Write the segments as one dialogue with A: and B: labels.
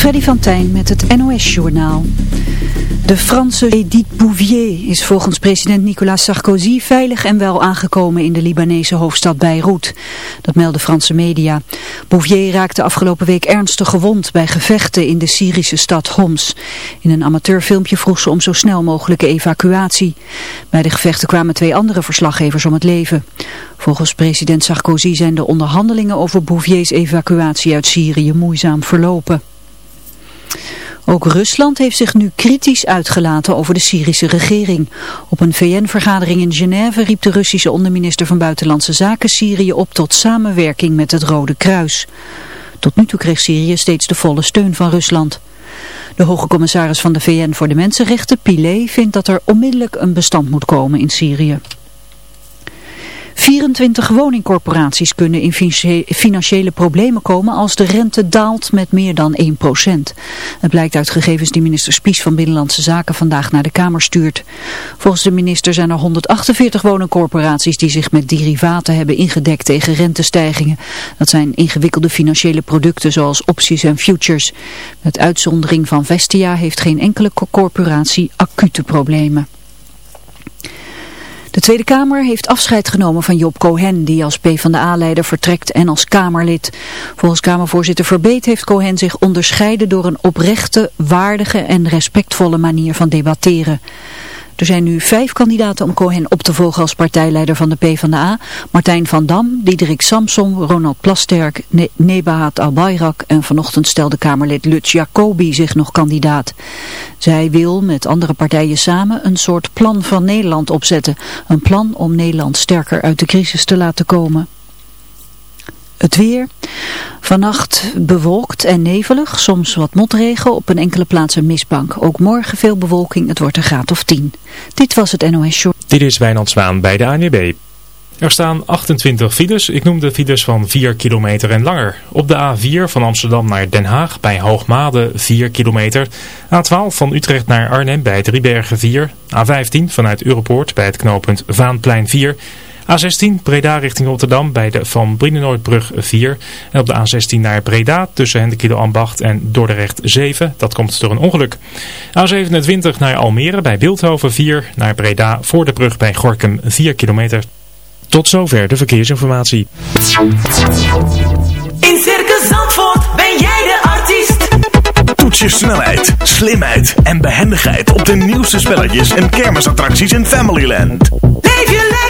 A: Freddy van Tijn met het NOS-journaal. De Franse Edith Bouvier is volgens president Nicolas Sarkozy veilig en wel aangekomen in de Libanese hoofdstad Beirut. Dat melden Franse media. Bouvier raakte afgelopen week ernstig gewond bij gevechten in de Syrische stad Homs. In een amateurfilmpje vroeg ze om zo snel mogelijke evacuatie. Bij de gevechten kwamen twee andere verslaggevers om het leven. Volgens president Sarkozy zijn de onderhandelingen over Bouviers evacuatie uit Syrië moeizaam verlopen. Ook Rusland heeft zich nu kritisch uitgelaten over de Syrische regering. Op een VN-vergadering in Genève riep de Russische onderminister van Buitenlandse Zaken Syrië op tot samenwerking met het Rode Kruis. Tot nu toe kreeg Syrië steeds de volle steun van Rusland. De hoge commissaris van de VN voor de Mensenrechten, Pillay, vindt dat er onmiddellijk een bestand moet komen in Syrië. 24 woningcorporaties kunnen in financiële problemen komen als de rente daalt met meer dan 1% Het blijkt uit gegevens die minister Spies van Binnenlandse Zaken vandaag naar de Kamer stuurt. Volgens de minister zijn er 148 woningcorporaties die zich met derivaten hebben ingedekt tegen rentestijgingen. Dat zijn ingewikkelde financiële producten zoals opties en futures. Met uitzondering van Vestia heeft geen enkele corporatie acute problemen. De Tweede Kamer heeft afscheid genomen van Job Cohen, die als PvdA-leider vertrekt en als Kamerlid. Volgens Kamervoorzitter Verbeet heeft Cohen zich onderscheiden door een oprechte, waardige en respectvolle manier van debatteren. Er zijn nu vijf kandidaten om Cohen op te volgen als partijleider van de PvdA. Martijn van Dam, Diederik Samson, Ronald Plasterk, ne Nebahat Albayrak en vanochtend stelde Kamerlid Lutz Jacobi zich nog kandidaat. Zij wil met andere partijen samen een soort plan van Nederland opzetten. Een plan om Nederland sterker uit de crisis te laten komen. Het weer. Vannacht bewolkt en nevelig, soms wat motregen, op een enkele plaats een mistbank. Ook morgen veel bewolking, het wordt een graad of 10. Dit was het NOS Short.
B: Dit is Wijnand Zwaan bij de ANWB. Er staan 28 files. Ik noem de files van 4 kilometer en langer. Op de A4 van Amsterdam naar Den Haag bij Hoogmade 4 kilometer. A12 van Utrecht naar Arnhem bij Driebergen 4. A15 vanuit Europoort bij het knooppunt Vaanplein 4. A16 Breda richting Rotterdam bij de Van Brienenoordbrug 4. En op de A16 naar Breda tussen Hendekilo Ambacht en Dordrecht 7. Dat komt door een ongeluk. A27 naar Almere bij Beeldhoven 4. Naar Breda voor de brug bij Gorkum 4 kilometer. Tot zover de verkeersinformatie.
C: In Circus Zandvoort ben jij de artiest.
D: Toets je snelheid, slimheid en behendigheid op de nieuwste spelletjes en kermisattracties in Familyland.
C: Leef je lekker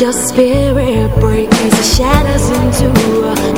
E: Your
F: spirit break as it shatters into a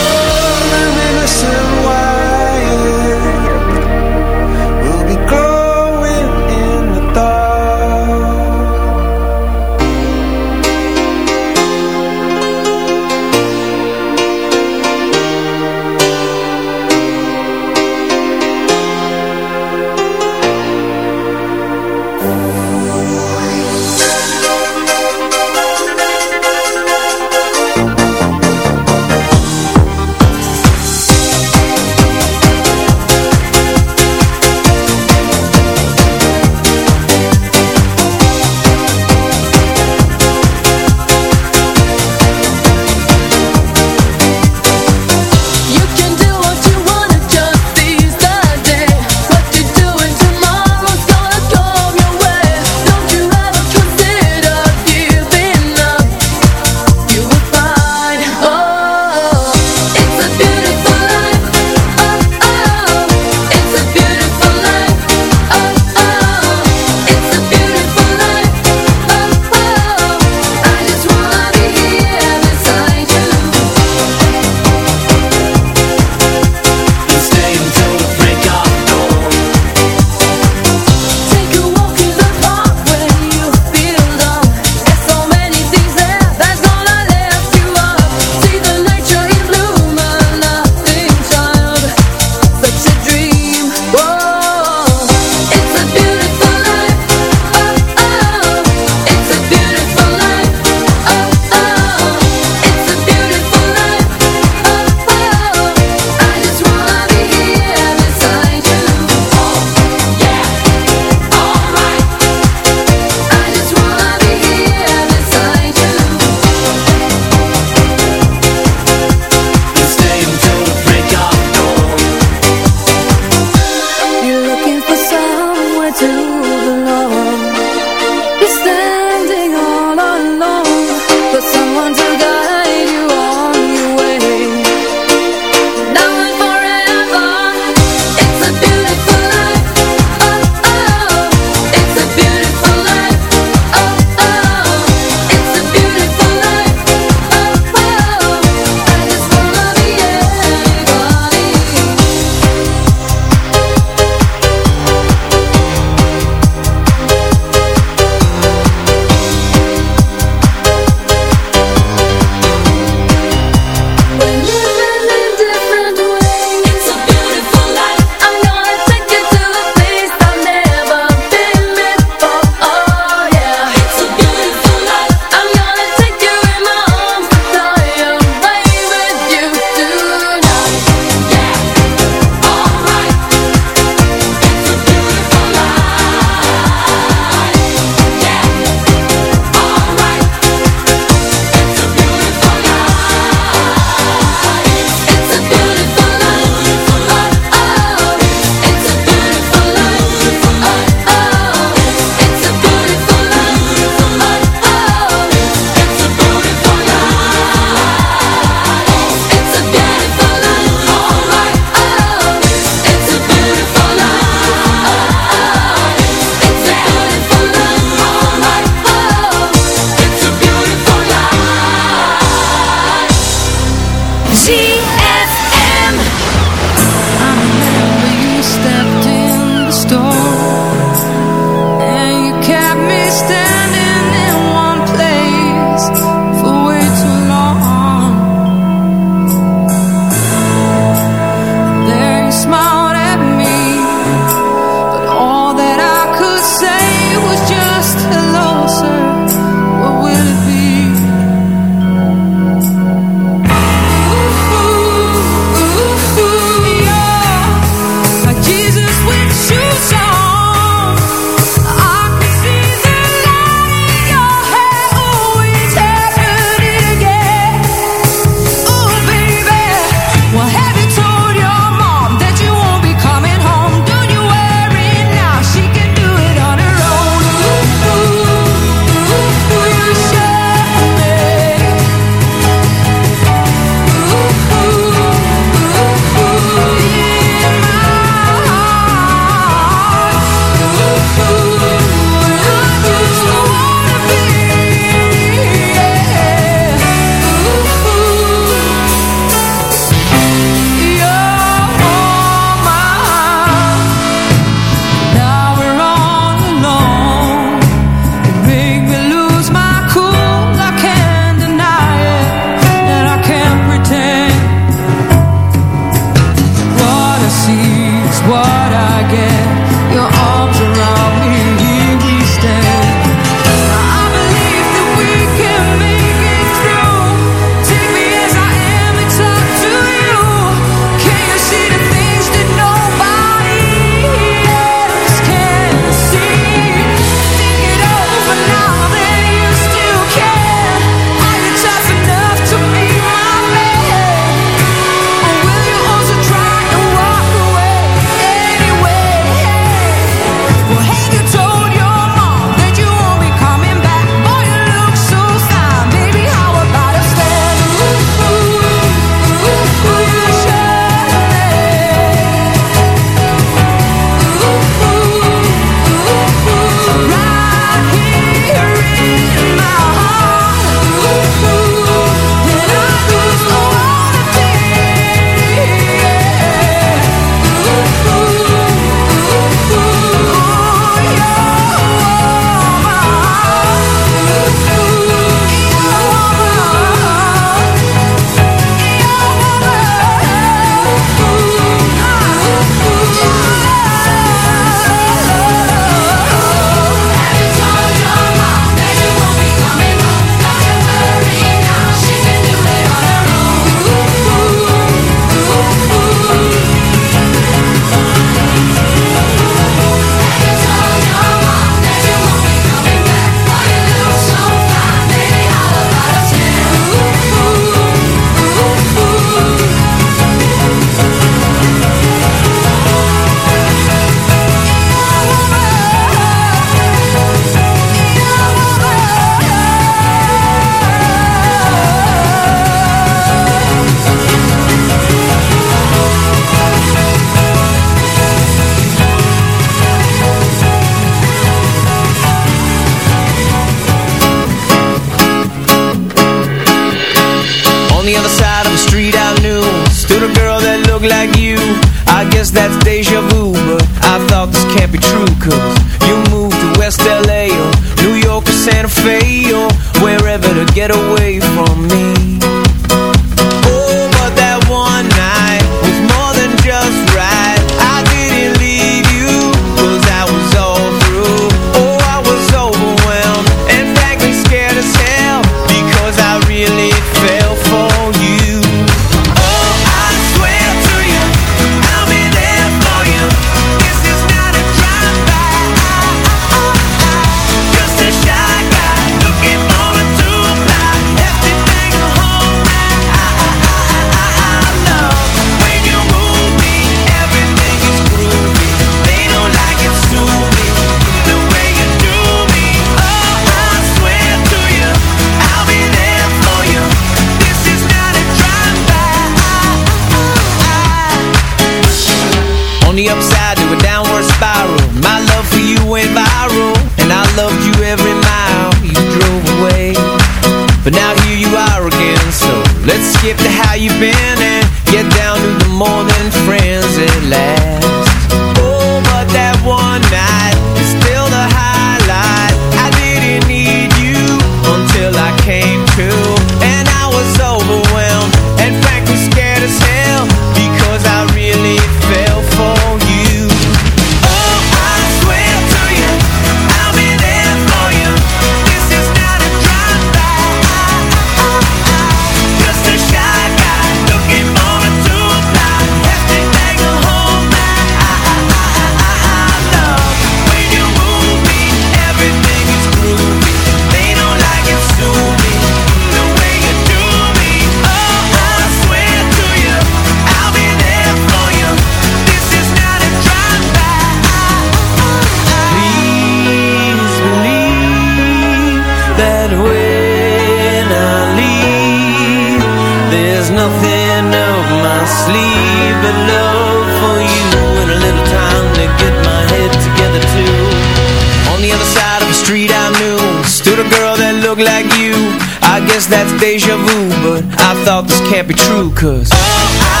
C: something up my sleeve A
G: love for you a little time to my head together too. On the other side of the street I knew Stood a girl that looked like you. I guess that's deja vu But I thought this can't be true cause oh, I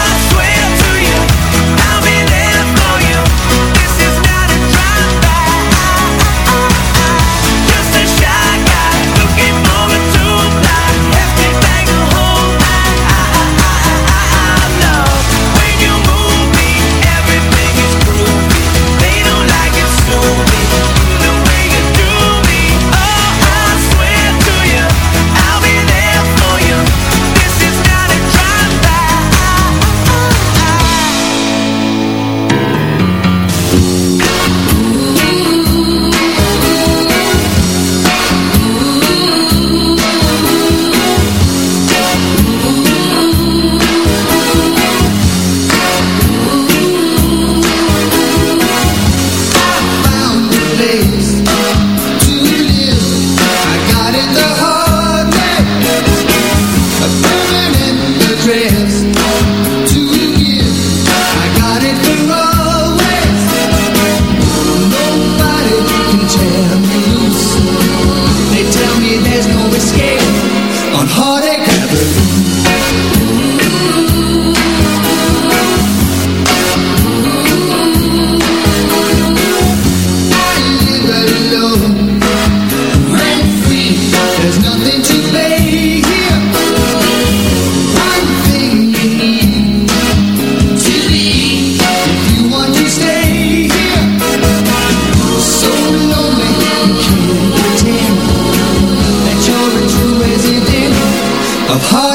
G: of
H: how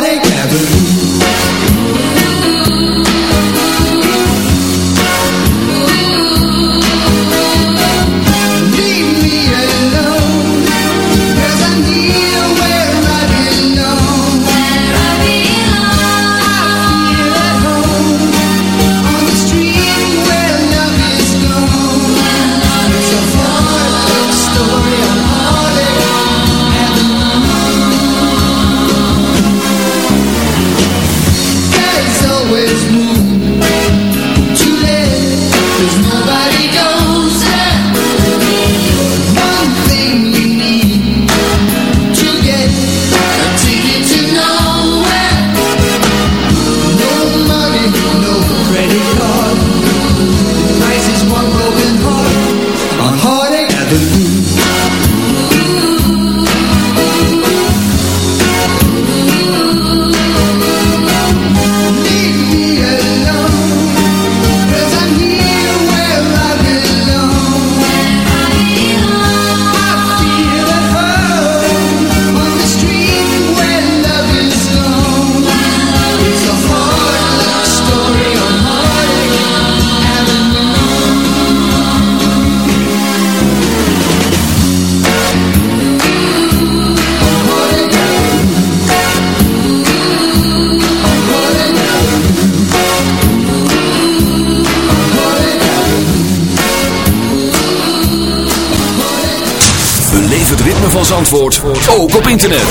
H: internet.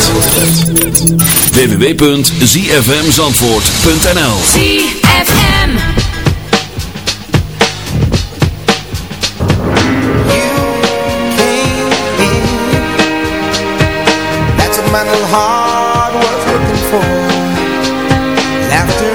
H: www.zfmzandvoort.nl
I: ZFM
C: That's a my little heart was looking for. Laughter.